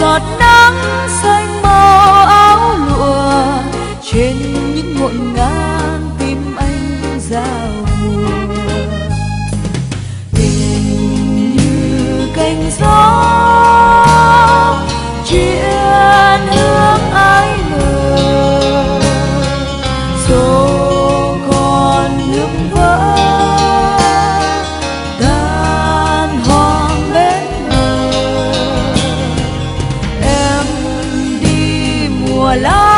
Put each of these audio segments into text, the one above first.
giọt nắng xanh màu áo lụa. Trên những ngọn ngang tim anh giao mùa tình như cánh gió bờ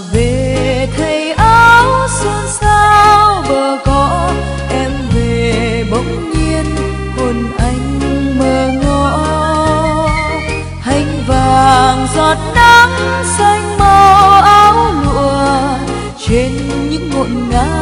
về thay áo xuân sao bờ cỏ, em về bỗng nhiên hồn anh mơ ngõ hành vàng giọt nắng xanh màu áo lụa trên những ngọn ngã